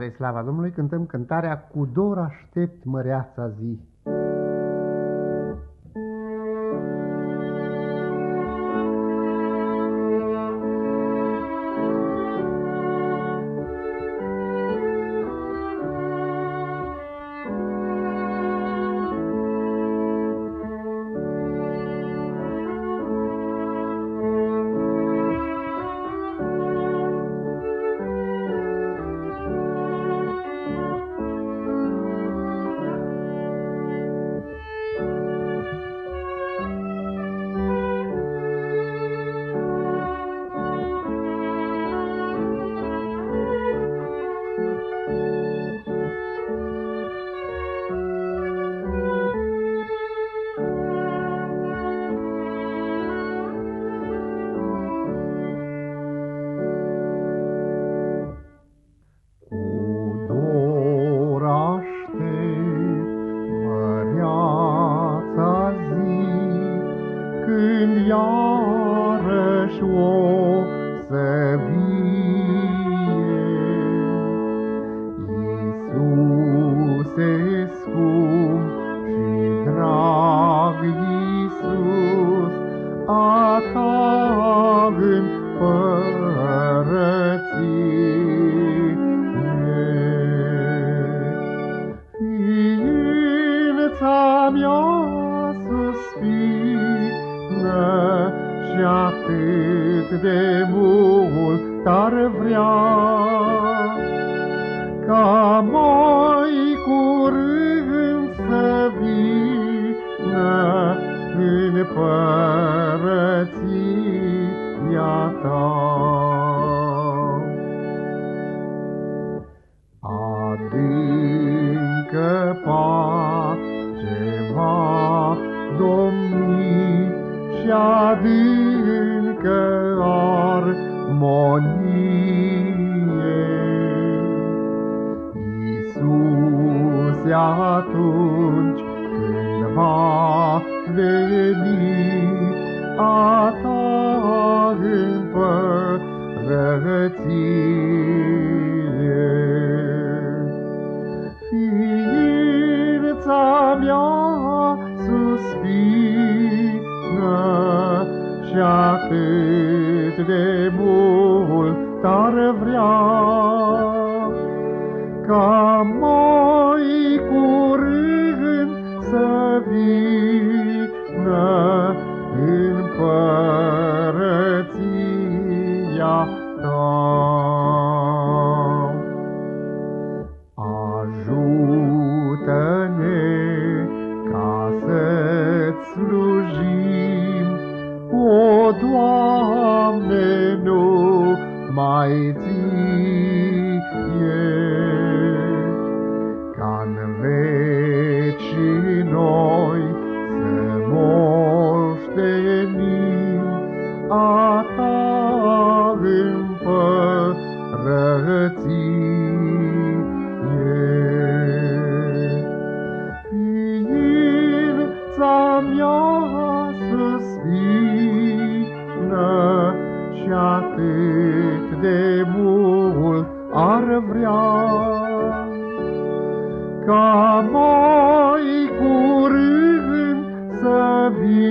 Spre slava Domnului cântăm cântarea Cu dor aștept măreața zi. Iarăși o să vie. Iisuse scump și drag Iisus, a ta împărăție. Ființa mea suspină și atât de mult ar vrea ca mai curând să vină în părăția ta. Adâncă pace va domni și adâncă armonie. Iisuse atunci când va veni a ta împărăție. Ființa mea suspină și atât de mult ar vrea ca mai curând să vină împărăția ta. Mai ție, ca-n veci noi să moștenim a ta împărăție. Ființa mea suspină și atât de mult ar vrea ca mai curând să vii.